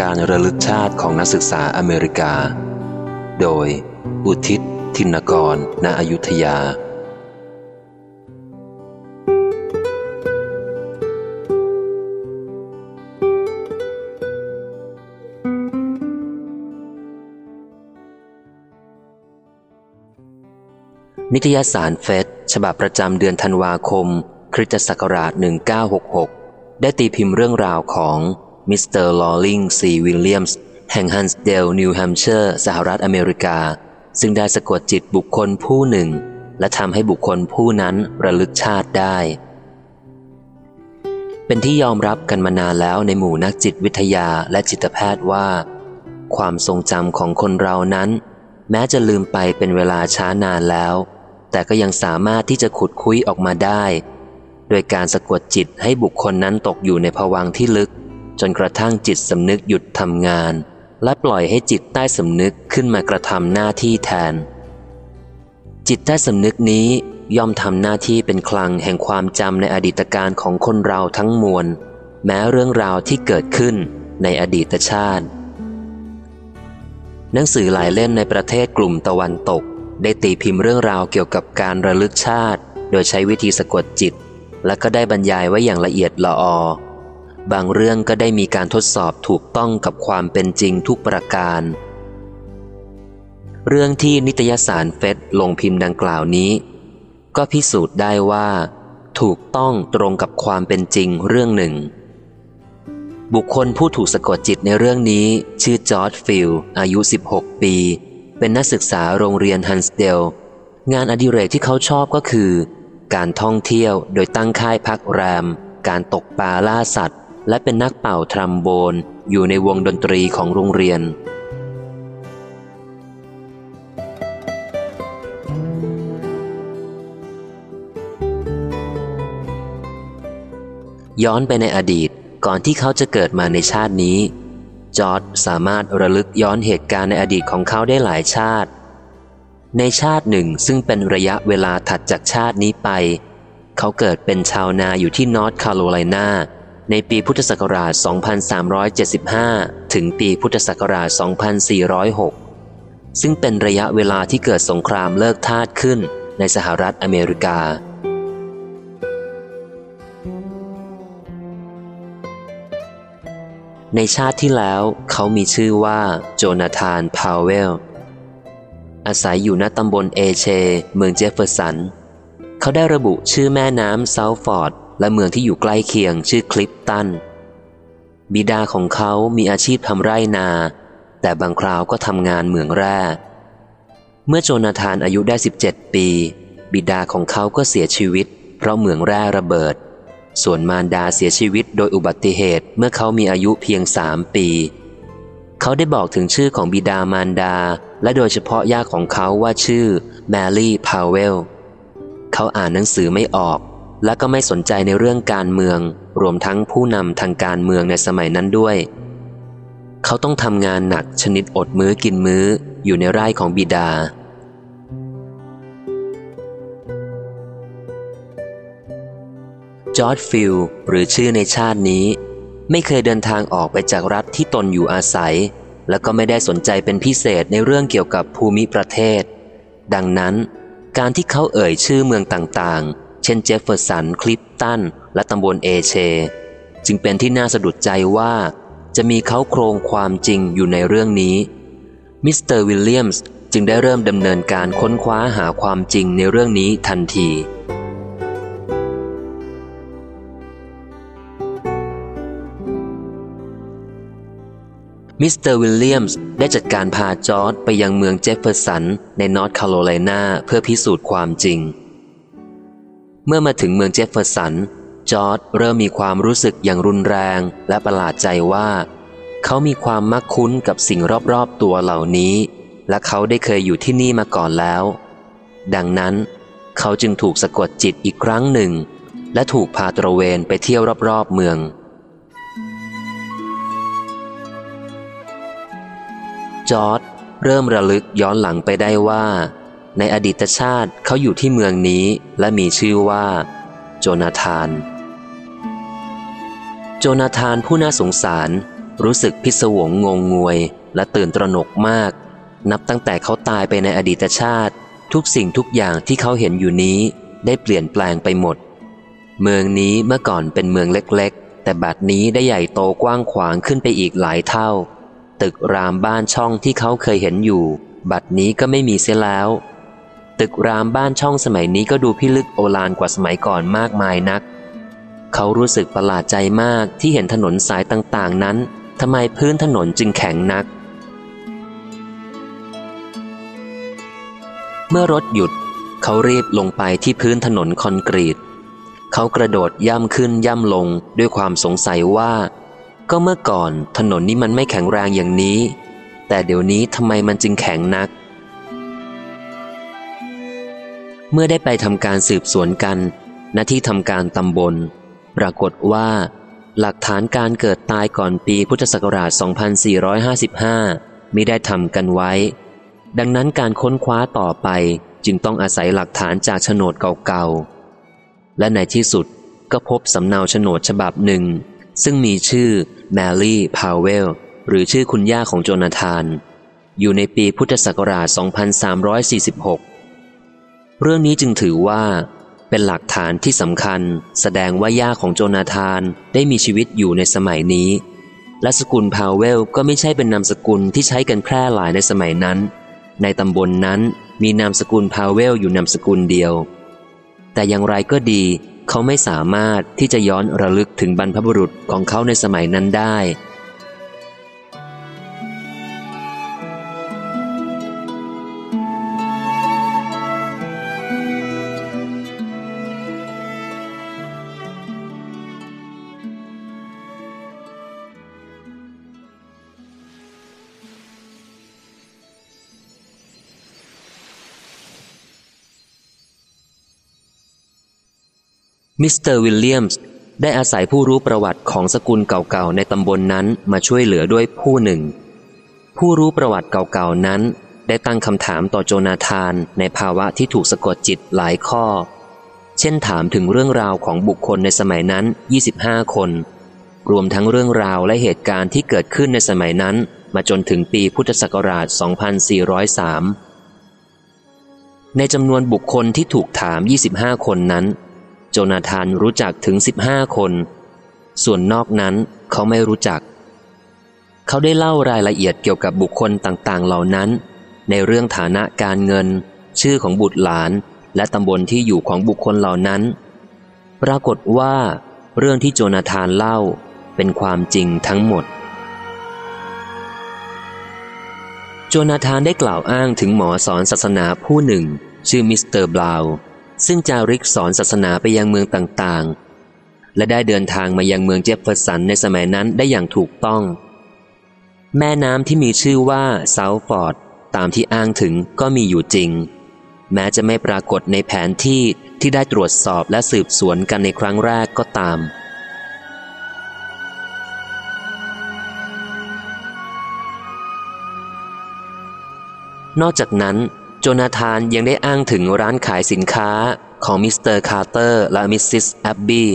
การระลึกชาติของนักศึกษาอเมริกา โดย อุทิศ ทินกร ณ อยุธยา นิตยสารเฟสฉบับประจำเดือนธันวาคม คริสตศักราช 1966 ได้ตีพิมพ์เรื่องราวของ มิสเตอร์ลอลิงซีวิลเลียมส์แห่งฮันส์เดลนิวแฮมเชอร์สหรัฐอเมริกา ซึ่งได้สะกดจิตบุคคลผู้หนึ่ง และทำให้บุคคลผู้นั้นระลึกชาติได้ เป็นที่ยอมรับกันมานานแล้วในหมู่นักจิตวิทยาและจิตแพทย์ว่า ความทรงจำของคนเรานั้น แม้จะลืมไปเป็นเวลาช้านานแล้ว แต่ก็ยังสามารถที่จะขุดคุยออกมาได้ โดยการสะกดจิตให้บุคคลนั้นตกอยู่ในภวังที่ลึก จนกระทั่งจิตสำนึกหยุดทำงาน และปล่อยให้จิตใต้สำนึกขึ้นมากระทำหน้าที่แทน จิตใต้สำนึกนี้ย่อมทำหน้าที่เป็นคลังแห่งความจำในอดีตการของคนเราทั้งมวล แม้เรื่องราวที่เกิดขึ้นในอดีตชาติ หนังสือหลายเล่มในประเทศกลุ่มตะวันตก ได้ตีพิมพ์เรื่องราวเกี่ยวกับการระลึกชาติ โดยใช้วิธีสะกดจิต และก็ได้บรรยายไว้อย่างละเอียดละออ บางเรื่องก็ได้มีการทดสอบถูกต้องกับความเป็นจริงทุกประการ เรื่องที่นิตยสารเฟสลงพิมพ์ดังกล่าวนี้ ก็พิสูจน์ได้ว่า ถูกต้องตรงกับความเป็นจริงเรื่องหนึ่ง บุคคลผู้ถูกสะกดจิตในเรื่องนี้ ชื่อจอร์จ ฟิลด์อายุ 16 ปี เป็นนักศึกษาโรงเรียนฮันส์เดล งานอดิเรกที่เขาชอบก็คือ การท่องเที่ยวโดยตั้งค่ายพักแรม การตกปลาล่าสัตว์ และเป็นนักเป่าทรอมโบนอยู่ในวงดนตรีของโรงเรียน ย้อนไปในอดีตก่อนที่เขาจะเกิดมาในชาตินี้ จอร์ดสามารถระลึกย้อนเหตุการณ์ในอดีตของเขาได้หลายชาติ ในชาติหนึ่งซึ่งเป็นระยะเวลาถัดจากชาตินี้ไป เขาเกิดเป็นชาวนาอยู่ที่นอร์ทแคโรไลนา ในปีพุทธศักราช 2375 ถึงปีพุทธศักราช 2406 ซึ่งเป็นระยะเวลาที่เกิดสงครามเลิกทาสขึ้นในสหรัฐอเมริกา ในชาติที่แล้วเขามีชื่อว่าโจนาธานพาวเวล อาศัยอยู่ณตำบลเอเช เมืองเจฟเฟอร์สัน เขาได้ระบุชื่อแม่น้ำเซาท์ฟอร์ก และเมืองที่อยู่ใกล้เคียงชื่อคลิฟตัน บิดาของเขามีอาชีพทำไร่นา แต่บางคราวก็ทำงานเหมืองแร่ เมื่อโจนาธานอายุได้ 17 ปี บิดาของเขาก็เสียชีวิต เพราะเหมืองแร่ระเบิด ส่วนมารดาเสียชีวิตโดยอุบัติเหตุเมื่อเขามีอายุเพียงสามปี เขาได้บอกถึงชื่อของบิดามารดา และโดยเฉพาะย่าของเขาว่าชื่อแมรี่พาวเวลเขาอ่านหนังสือไม่ออก และก็ไม่สนใจในเรื่องการเมือง รวมทั้งผู้นำทางการเมืองในสมัยนั้นด้วย เขาต้องทำงานหนักชนิดอดมื้อกินมื้ออยู่ในไร่ของบิดา จอร์ดฟิลหรือชื่อในชาตินี้ ไม่เคยเดินทางออกไปจากรัฐที่ตนอยู่อาศัย และก็ไม่ได้สนใจเป็นพิเศษในเรื่องเกี่ยวกับภูมิประเทศ ดังนั้น การที่เขาเอ่ยชื่อเมืองต่างๆ เช่นเจฟเฟอร์สัน คลิปตัน และตำบลเอเช จึงเป็นที่น่าสะดุดใจว่า จะมีเค้าโครงความจริงอยู่ในเรื่องนี้ มิสเตอร์วิลเลียมส์จึงได้เริ่มดำเนินการค้นคว้าหาความจริงในเรื่องนี้ทันทีมิสเตอร์วิลเลียมส์ได้จัดการพาจอร์จไปยังเมืองเจฟเฟอร์สันในนอร์ทแคโรไลนาเพื่อพิสูจน์ความจริง เมื่อมาถึงเมืองเจฟเฟอร์สัน จอร์จเริ่มมีความรู้สึกอย่างรุนแรงและประหลาดใจว่า เขามีความมักคุ้นกับสิ่งรอบๆตัวเหล่านี้ และเขาได้เคยอยู่ที่นี่มาก่อนแล้ว ดังนั้น เขาจึงถูกสะกดจิตอีกครั้งหนึ่ง และถูกพาตระเวนไปเที่ยวรอบๆเมืองจอร์ดเริ่มระลึกย้อนหลังไปได้ว่า ในอดีตชาติเขาอยู่ที่เมืองนี้และมีชื่อว่า โจนาธาน โจนาธานผู้น่าสงสาร รู้สึกพิศวงงงงวย และตื่นตระหนกมาก นับตั้งแต่เขาตายไปในอดีตชาติ ทุกสิ่งทุกอย่างที่เขาเห็นอยู่นี้ได้เปลี่ยนแปลงไปหมด เมืองนี้เมื่อก่อนเป็นเมืองเล็กๆ แต่บัดนี้ได้ใหญ่โตกว้างขวางขึ้นไปอีกหลายเท่า ตึกรามบ้านช่องที่เขาเคยเห็นอยู่ บัดนี้ก็ไม่มีเสียแล้ว ตึกรามบ้านช่องสมัยนี้ก็ดูพิลึกโอฬารกว่าสมัยก่อนมากมายนัก เขารู้สึกประหลาดใจมากที่เห็นถนนสายต่างๆนั้นทำไมพื้นถนนจึงแข็งนัก เมื่อรถหยุด เขารีบลงไปที่พื้นถนนคอนกรีต เขากระโดดย่ำขึ้นย่ำลงด้วยความสงสัยว่า ก็เมื่อก่อนถนนนี้มันไม่แข็งแรงอย่างนี้ แต่เดี๋ยวนี้ทำไมมันจึงแข็งนัก เมื่อได้ไปทำการสืบสวนกันณที่ทำการตำบล ปรากฏว่า หลักฐานการเกิดตายก่อนปีพุทธศักราช 2455 มิได้ทำกันไว้ ดังนั้นการค้นคว้าต่อไปจึงต้องอาศัยหลักฐานจากโฉนดเก่าๆ และในที่สุดก็พบสำเนาโฉนดฉบับหนึ่ง ซึ่งมีชื่อแมรี่พาวเวล หรือชื่อคุณย่าของโจนาธาน อยู่ในปีพุทธศักราช 2346 เรื่องนี้จึงถือว่า เป็นหลักฐานที่สำคัญ แสดงว่าย่าของโจนาธานได้มีชีวิตอยู่ในสมัยนี้ และสกุลพาวเวลก็ไม่ใช่เป็นนามสกุลที่ใช้กันแพร่หลายในสมัยนั้น ในตำบลนนั้นมีนามสกุลพาวเวลอยู่นามสกุลเดียว แต่อย่างไรก็ดี เขาไม่สามารถที่จะย้อนระลึกถึงบรรพบุรุษของเขาในสมัยนั้นได้ มิสเตอร์วิลเลียมส์ได้อาศัยผู้รู้ประวัติของสกุลเก่าๆในตำบลนั้นมาช่วยเหลือด้วยผู้หนึ่ง ผู้รู้ประวัติเก่าๆนั้น ได้ตั้งคำถามต่อโจนาธานในภาวะที่ถูกสะกดจิตหลายข้อ เช่นถามถึงเรื่องราวของบุคคลในสมัยนั้น 25 คน รวมทั้งเรื่องราวและเหตุการณ์ที่เกิดขึ้นในสมัยนั้น มาจนถึงปีพุทธศักราช 2403 ในจำนวนบุคคลที่ถูกถาม 25 คนนั้น จนาธานรู้จักถึง15คน ส่วนนอกนั้นเขาไม่รู้จัก เขาได้เล่ารายละเอียดเกี่ยวกับบุคคลต่างๆ เหล่านั้น ในเรื่องฐานะการเงิน ชื่อของบุตรหลาน และตำบลที่อยู่ของบุคคลเหล่านั้น ปรากฏว่า เรื่องที่โจนาธานเล่าเป็นความจริงทั้งหมด โจนาธานได้กล่าวอ้างถึงหมอสอนศาสนาผู้หนึ่ง ชื่อมิสเตอร์บลาว ซึ่งจาริกสอนศาสนาไปยังเมืองต่างๆ และได้เดินทางมายังเมืองเจฟเฟอร์สันในสมัยนั้นได้อย่างถูกต้อง แม่น้ำที่มีชื่อว่าเซาท์ฟอร์กตามที่อ้างถึงก็มีอยู่จริง แม้จะไม่ปรากฏในแผนที่ที่ได้ตรวจสอบและสืบสวนกันในครั้งแรกก็ตามนอกจากนั้น โจนาธานยังได้อ้างถึงร้านขายสินค้าของมิสเตอร์คาร์เตอร์และมิสซิสแอบบี้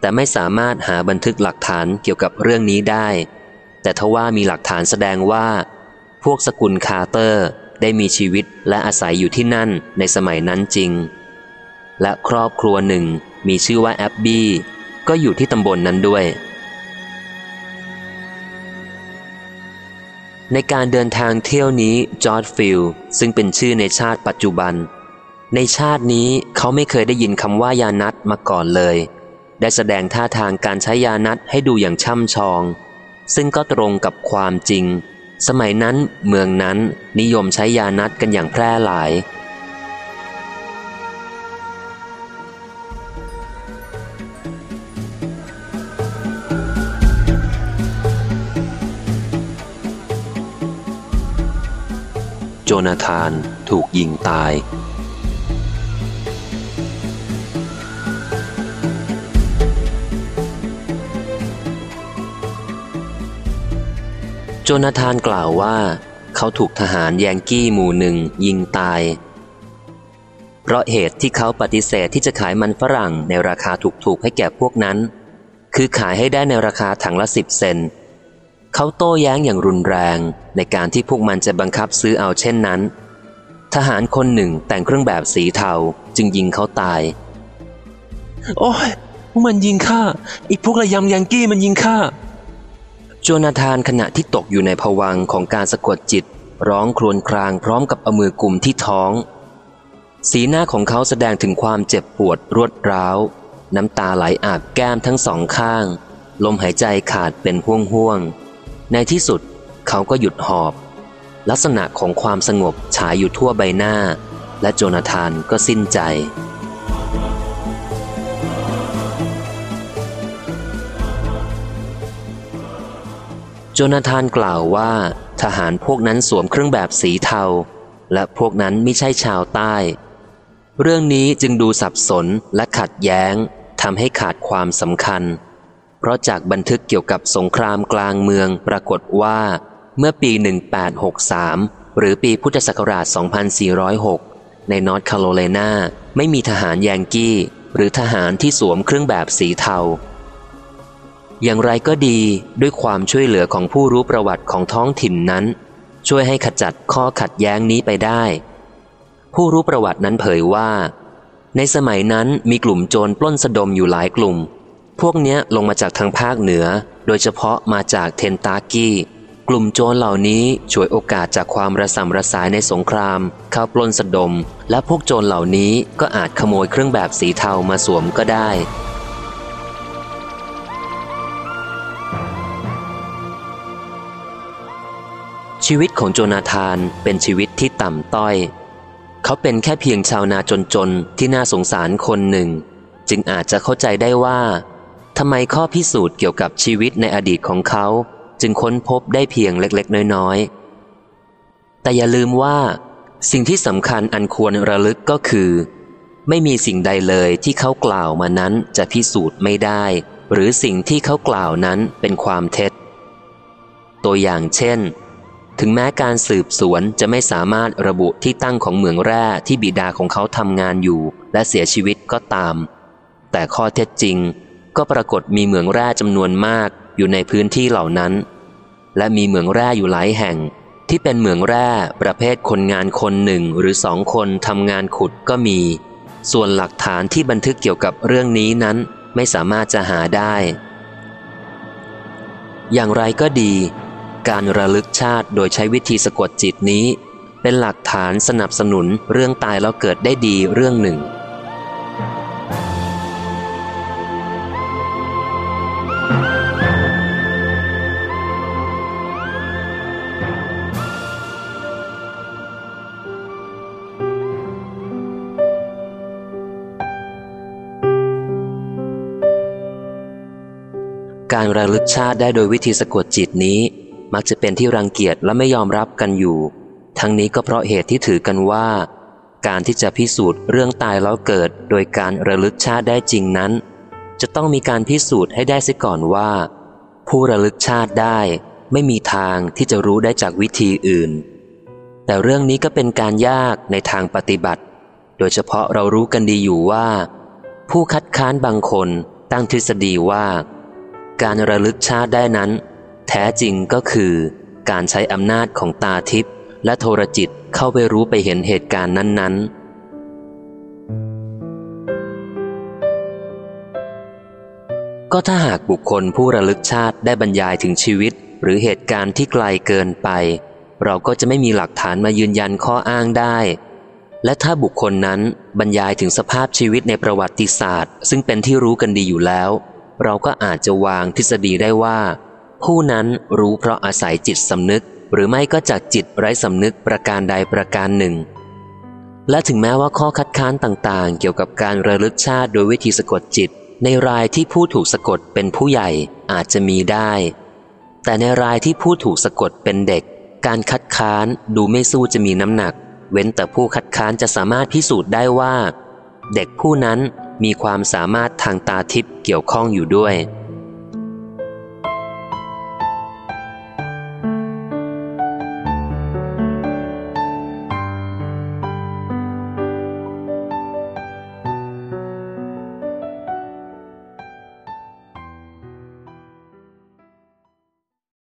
แต่ไม่สามารถหาบันทึกหลักฐานเกี่ยวกับเรื่องนี้ได้ แต่ทว่ามีหลักฐานแสดงว่า พวกสกุลคาร์เตอร์ได้มีชีวิตและอาศัยอยู่ที่นั่นในสมัยนั้นจริง และครอบครัวหนึ่งมีชื่อว่าแอบบี้ก็อยู่ที่ตำบลนั้นด้วย ในการเดินทางเที่ยวนี้จอร์ดฟิลซึ่งเป็นชื่อในชาติปัจจุบัน ในชาตินี้เขาไม่เคยได้ยินคำว่ายานัดมาก่อนเลย ได้แสดงท่าทางการใช้ยานัดให้ดูอย่างช่ำชอง ซึ่งก็ตรงกับความจริง สมัยนั้นเมืองนั้นนิยมใช้ยานัดกันอย่างแพร่หลาย นาธานถูกยิงตาย โจนาธานกล่าวว่า เขาถูกทหารแยงกี้หมู่หนึ่งยิงตาย เพราะเหตุที่เขาปฏิเสธที่จะขายมันฝรั่งในราคาถูกๆให้แก่พวกนั้น คือขายให้ได้ในราคาถังละสิบเซน เขาโต้แย้งอย่างรุนแรงในการที่พวกมันจะบังคับซื้อเอาเช่นนั้น ทหารคนหนึ่งแต่งเครื่องแบบสีเทาจึงยิงเขาตาย โอ้ยพวกมันยิงข้าอีกพวกระยำยังกี้มันยิงข้าโจนาธานขณะที่ตกอยู่ในภวังค์ของการสะกดจิต ร้องครวญครางพร้อมกับเอามือกุมที่ท้อง สีหน้าของเขาแสดงถึงความเจ็บปวดรวดร้าว น้ำตาไหลอาบแก้มทั้งสองข้าง ลมหายใจขาดเป็นห่วงห่วงๆ ในที่สุดเขาก็หยุดหอบ ลักษณะของความสงบฉายอยู่ทั่วใบหน้า และโจนาธานก็สิ้นใจ โจนาธานกล่าวว่า ทหารพวกนั้นสวมเครื่องแบบสีเทา และพวกนั้นไม่ใช่ชาวใต้ เรื่องนี้จึงดูสับสนและขัดแย้งทำให้ขาดความสำคัญ เพราะจากบันทึกเกี่ยวกับสงครามกลางเมืองปรากฏว่า เมื่อปี 1863 หรือปีพุทธศักราช 2406 ในนอร์ทแคโรไลนาไม่มีทหารแยงกี้ หรือทหารที่สวมเครื่องแบบสีเทา อย่างไรก็ดีด้วยความช่วยเหลือของผู้รู้ประวัติของท้องถิ่นนั้น ช่วยให้ขจัดข้อขัดแย้งนี้ไปได้ ผู้รู้ประวัตินั้นเผยว่า ในสมัยนั้นมีกลุ่มโจรปล้นสะดมอยู่หลายกลุ่ม พวกเนี้ยลงมาจากทางภาคเหนือ โดยเฉพาะมาจากเทนตากี้ กลุ่มโจรเหล่านี้ฉวยโอกาสจากความระสำระสายในสงครามเข้าปล้นสะดม และพวกโจรเหล่านี้ก็อาจขโมยเครื่องแบบสีเทามาสวมก็ได้ ชีวิตของโจนาธานเป็นชีวิตที่ต่ำต้อย เขาเป็นแค่เพียงชาวนาจนๆที่น่าสงสารคนหนึ่ง จึงอาจจะเข้าใจได้ว่า ทำไมข้อพิสูจน์เกี่ยวกับชีวิตในอดีตของเขา จึงค้นพบได้เพียงเล็กๆ น้อยๆ แต่อย่าลืมว่า สิ่งที่สำคัญอันควรระลึกก็คือ ไม่มีสิ่งใดเลยที่เขากล่าวมานั้นจะพิสูจน์ไม่ได้ หรือสิ่งที่เขากล่าวนั้นเป็นความเท็จ ตัวอย่างเช่น ถึงแม้การสืบสวนจะไม่สามารถระบุที่ตั้งของเหมืองแร่ที่บิดาของเขาทำงานอยู่ และเสียชีวิตก็ตาม แต่ข้อเท็จจริง ก็ปรากฏมีเหมืองแร่จำนวนมากอยู่ในพื้นที่เหล่านั้น และมีเหมืองแร่อยู่หลายแห่ง ที่เป็นเหมืองแร่ประเภทคนงานคนหนึ่งหรือสองคนทำงานขุดก็มี ส่วนหลักฐานที่บันทึกเกี่ยวกับเรื่องนี้นั้นไม่สามารถจะหาได้ อย่างไรก็ดี การระลึกชาติโดยใช้วิธีสะกดจิตนี้ เป็นหลักฐานสนับสนุนเรื่องตายแล้วเกิดได้ดีเรื่องหนึ่ง การระลึกชาติได้โดยวิธีสะกดจิตนี้ มักจะเป็นที่รังเกียจและไม่ยอมรับกันอยู่ ทั้งนี้ก็เพราะเหตุที่ถือกันว่า การที่จะพิสูจน์เรื่องตายแล้วเกิด โดยการระลึกชาติได้จริงนั้น จะต้องมีการพิสูจน์ให้ได้เสียก่อนว่า ผู้ระลึกชาติได้ ไม่มีทางที่จะรู้ได้จากวิธีอื่น แต่เรื่องนี้ก็เป็นการยากในทางปฏิบัติ โดยเฉพาะเรารู้กันดีอยู่ว่า ผู้คัดค้านบางคนตั้งทฤษฎีว่า การระลึกชาติได้นั้น แท้จริงก็คือการใช้อำนาจของตาทิพย์และโทรจิตเข้าไปรู้ไปเห็นเหตุการณ์นั้นๆก็ถ้าหากบุคคลผู้ระลึกชาติได้บรรยายถึงชีวิต หรือเหตุการณ์ที่ไกลเกินไป เราก็จะไม่มีหลักฐานมายืนยันข้ออ้างได้ และถ้าบุคคลนั้นบรรยายถึงสภาพชีวิตในประวัติศาสตร์ ซึ่งเป็นที่รู้กันดีอยู่แล้ว เราก็อาจจะวางทฤษฎีได้ว่า ผู้นั้นรู้เพราะอาศัยจิตสำนึก หรือไม่ก็จากจิตไร้สำนึกประการใดประการหนึ่ง และถึงแม้ว่าข้อคัดค้านต่างๆ เกี่ยวกับการระลึกชาติโดยวิธีสะกดจิต ในรายที่ผู้ถูกสะกดเป็นผู้ใหญ่อาจจะมีได้ แต่ในรายที่ผู้ถูกสะกดเป็นเด็ก การคัดค้านดูไม่สู้จะมีน้ำหนัก เว้นแต่ผู้คัดค้านจะสามารถพิสูจน์ได้ว่า เด็กผู้นั้น มีความสามารถทางตาทิพย์เกี่ยวข้องอยู่ด้วย「